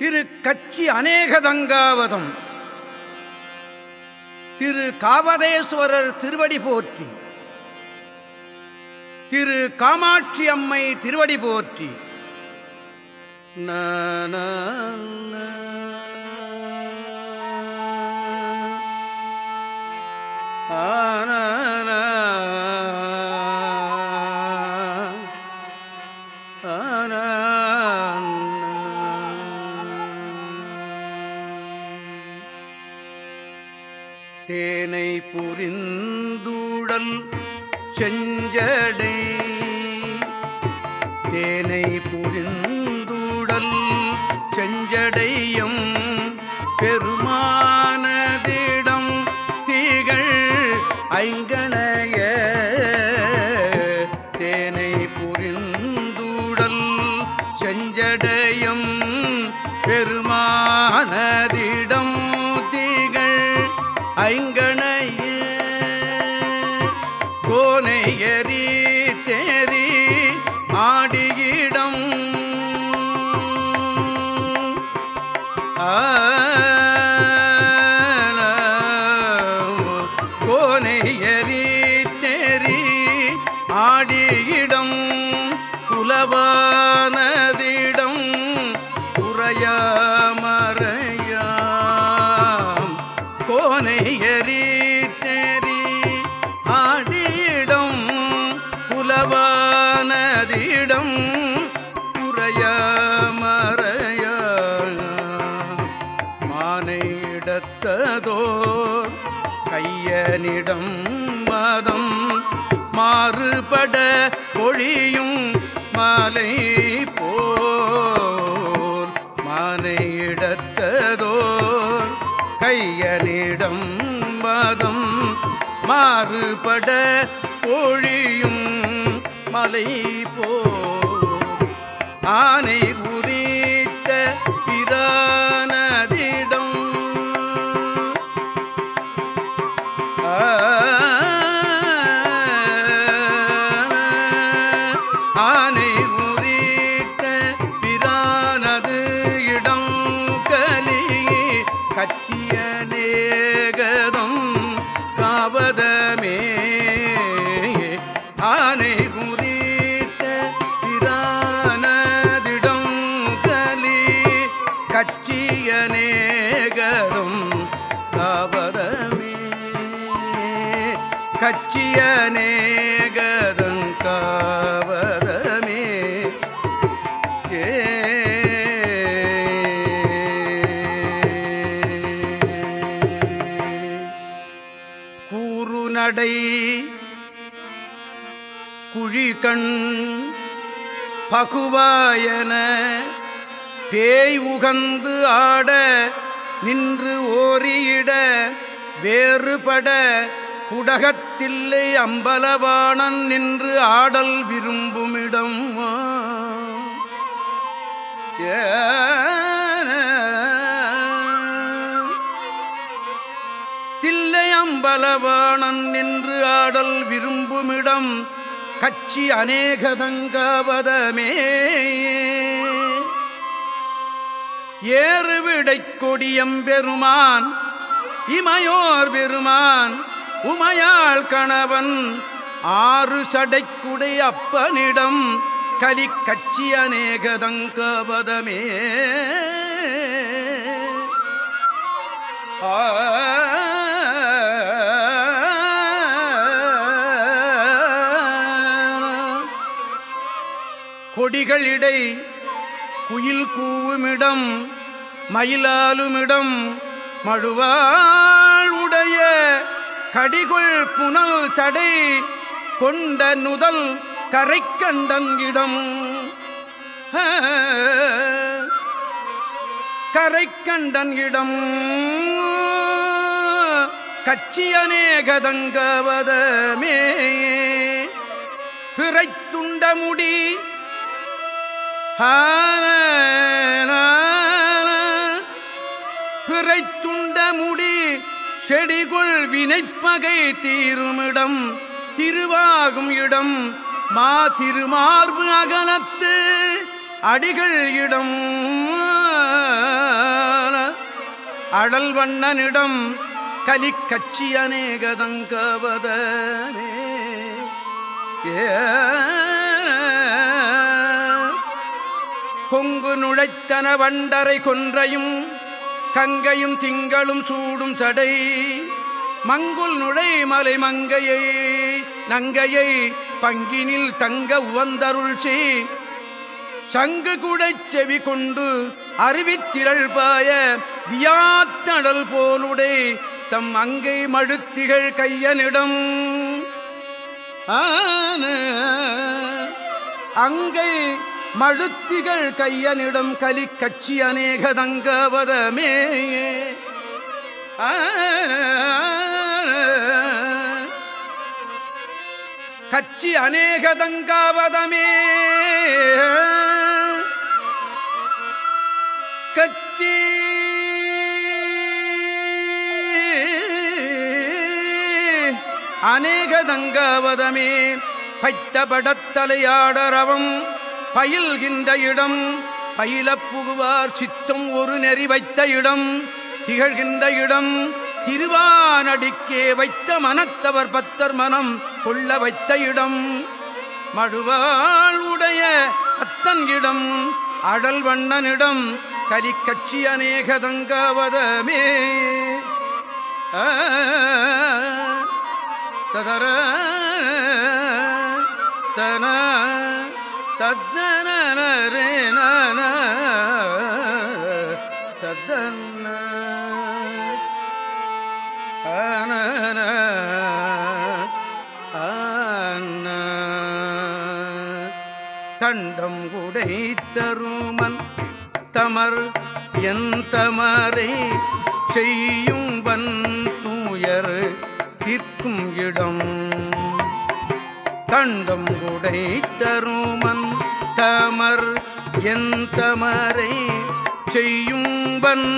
திரு கச்சி அநேகதங்காவதம். திரு காவதேஸ்வரர் திருவடி போற்றி. திரு காமாட்சி அம்மை திருவடி போற்றி. ந தேனை புரிந்தூடல் செஞ்சடை. தேனை புரிந்தூடல் செஞ்சடையும் பெருமானதிடம் தீகள் ஐங்கன ஐங்கணைய கையனிடம் மதம் மாறுபட பொழியும் மாலை போர் மானையிடத்ததோர் கையனிடம் மதம் மாறுபட பொழியும் மலை போர் ஆனை உரித்த பிரானதிடம் கூறுநடை குழிகண் பகுவாயன பேய் உகந்து ஆட நின்று ஓரியிட வேறுபட குடகத்தில்லை அம்பலவாணன் நின்று ஆடல் விரும்புமிடம். ஏ கலவாணன் நின்று ஆடல் விரும்புமிடம் கச்சி அநேகதங்காவதமே. ஏறுவிடைக் கொடியம்பெருமான் இமையோர் பெருமான் உமையாள் கணவன் ஆறு சடைக்குடை அப்பனிடம் கலி கச்சி அநேகதங்காவதமே. கொடிகளிடை குயில் கூவுமிடம் மயிலாலுமிடம் மழுவாள் உடைய கடிகொள் புனல் சடை கொண்ட நுதல் கரைக்கண்டங்கிடம். கரைக்கண்டன் இடம் கச்சியனேகதங்கவதமே பிறைத்துண்ட முடி பிறைத்துண்ட முடி செடிகொள் வினைப்பகை தீருமிடம் திருவாகும் இடம் மா திருமார்பு அகலத்து அடிகள் இடம். அடல் வண்ணனிடம் கலிக்கச்சி அநேகதங்கவதனே. ஏ கொங்கு நுழைத்தன வண்டரை கொன்றையும் கங்கையும் திங்களும் சூடும் சடை. மங்குல் நுழை மலை மங்கையை நங்கையை பங்கினில் தங்க உவந்தருள் செய். சங்கு குடைச் செவி கொண்டு அருவித்திரள் பாய வியாத்தடல் போலுடை தம் அங்கை மழுத்திகள் கையனிடம். அங்கை மழுத்திகள் கையனிடம் கலி கச்சி அநேக தங்கவதமே கச்சி அநேக தங்காவதமே கச்சி அநேகதங்காவதமே பைத்த படத்தலையாடரவம் பயில்கின்ற இடம் பயிலப் புகுவார் சித்தம் ஒரு நெறி வைத்த இடம் திகழ்கின்ற இடம் திருவானடிக்கே வைத்த மனத்தவர் பத்தர் மனம் கொள்ள வைத்த இடம். மழுவாள் உடைய அத்தன் இடம் அடல் வண்ணனிடம் கரிக்கட்சி அநேகதங்காவதமே ஆ, ததர தன தத்தனரே நன தத்தன்ன தண்டம் குடை தருமன் தமர் என் தமரை செய்யும் வன் தூயர் தீர்க்கும் இடம். தண்டம் குடை தருமன் தமர் என் தமரை செய்யும் வன்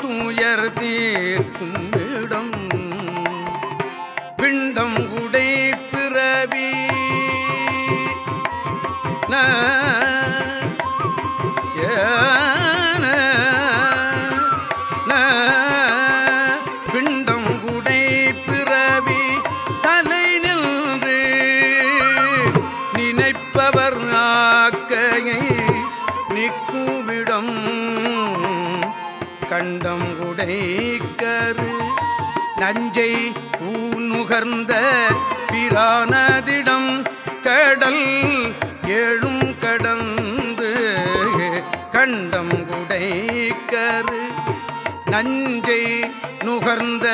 தூயர் தீர்க்கும் இடம். பிண்டம் குடை பிறவி நான் நிற்குமிடம் கண்டம் உடைக்கரு. கரு நஞ்சை ஊனுகர்ந்த பிரானதிடம் கடல் ஏழும் கடந்து கண்டம் குடை நஞ்சை நுகர்ந்த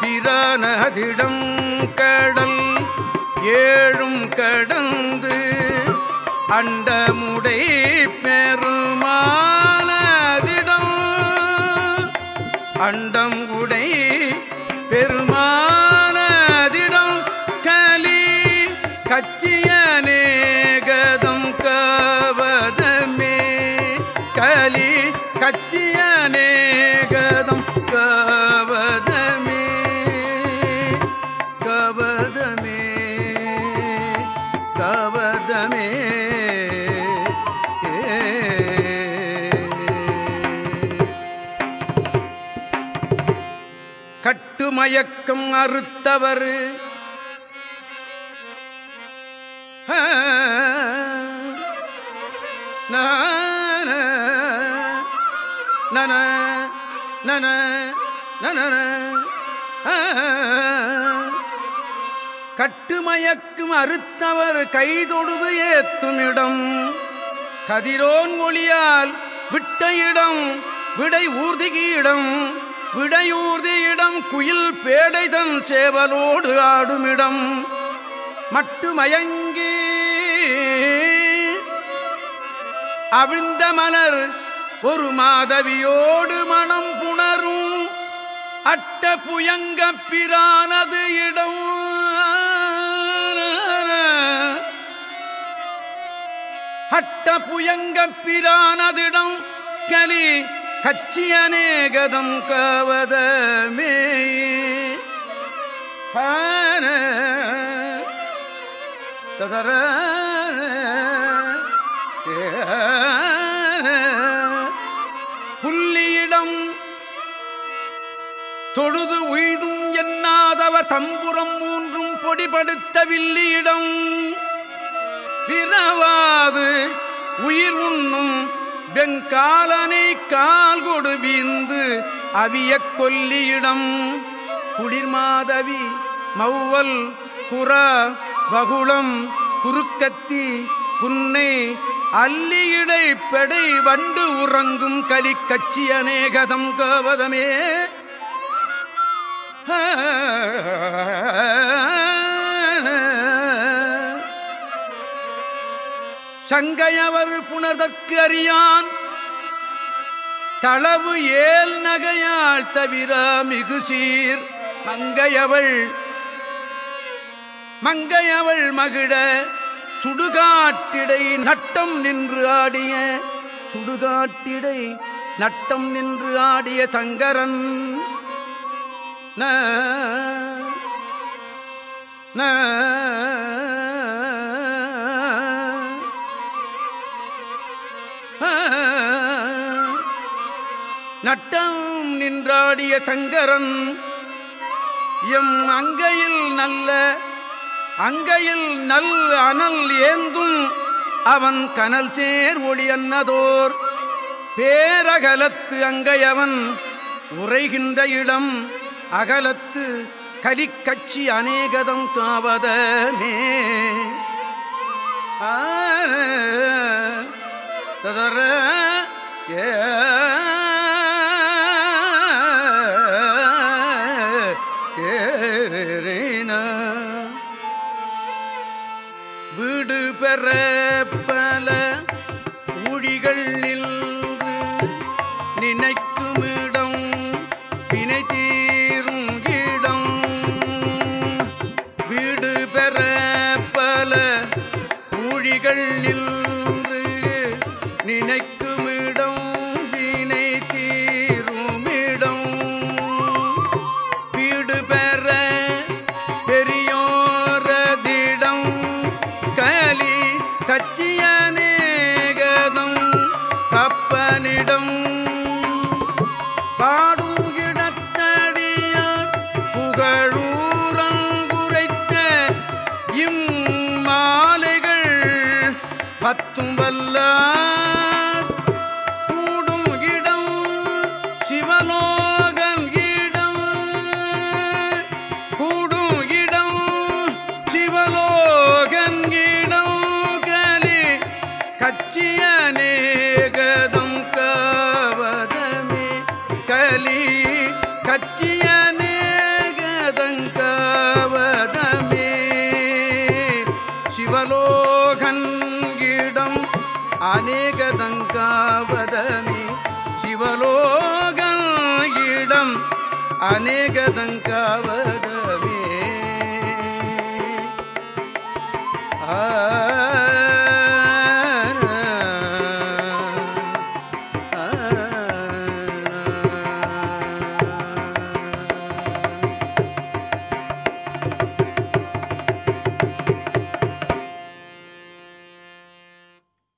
பிரானதிடம் கடல் ஏழும் கடந்து அண்டமுடை பெருமானதிடம் அண்டம் உடை பெருமா மயக்கம் அறுத்தவர். ஆ, நான, நன, நன, கட்டுமயக்கும் அறுத்தவர் கைதொடுது ஏத்தும் இடம். கதிரோன் ஒளியால் விட்ட இடம் விடை ஊர்திகிடம் விடையூர்தி இடம் குயில் பேடை தன் சேவலோடு ஆடுமிடம். மட்டுமயங்கி அவிழ்ந்த மலர் ஒரு மாதவியோடு மனம் புணரும். அட்ட புயங்க பிரானது இடம். அட்ட புயங்க பிரானதிடம் கலி கச்சி அநேகதம் கவதமே ததர. புள்ளியிடம் தொழுது உய்தும் எண்ணாதவர் தம்புறம் மூன்றும் பொடிபடுத்த வில்லியிடம். வினவாது உயிர் உண்ணும் வெங்காலனை கால் கொடுவிந்து அவிய கொல்லியிடம். குளிர்மாதவி மௌவல் புற பகுளம் குறுக்கத்தி புன்னை அல்லியிடை பெடை வண்டு உறங்கும் கலிக்கச்சி அநேகதம் கவதமே. சங்கையவர் புணர்தற்கு அறியான். தளவு ஏல் நகையாள் தவிர மிகு சீர். மங்கையவள் மங்கையவள் மகிழ சுடுகாட்டிடை நட்டம் நின்று ஆடிய சுடுகாட்டிடை நட்டம் நின்று ஆடிய சங்கரன். ந நட்டம் நின்றாடிய சங்கரன் எம் அங்கையில் நல்ல அங்கையில் நல் அனல் ஏந்தும் அவன் கனல் சேர் ஒளி அன்னதோர். பேரகலத்து அங்கையவன் உரைகின்ற இளம் அகலத்து கலிக்கட்சி அநேகதம் காவதமே ஆன ததர ஏ நினைக்கும் வினை தீரும் இடம். வீடு பெற பல ஊழிகள் நின்று நினைக்குமிடம் வினை தீரும் இடம். வீடு பெற பெரியோரதிடம் கலி கச்சியா கச்சியநேகதம் கவதமே கலி கச்சியநேகதம் கவதமே சிவலோகன் இடம் அநேகதங்காவதமே சிவலோகன் இடம்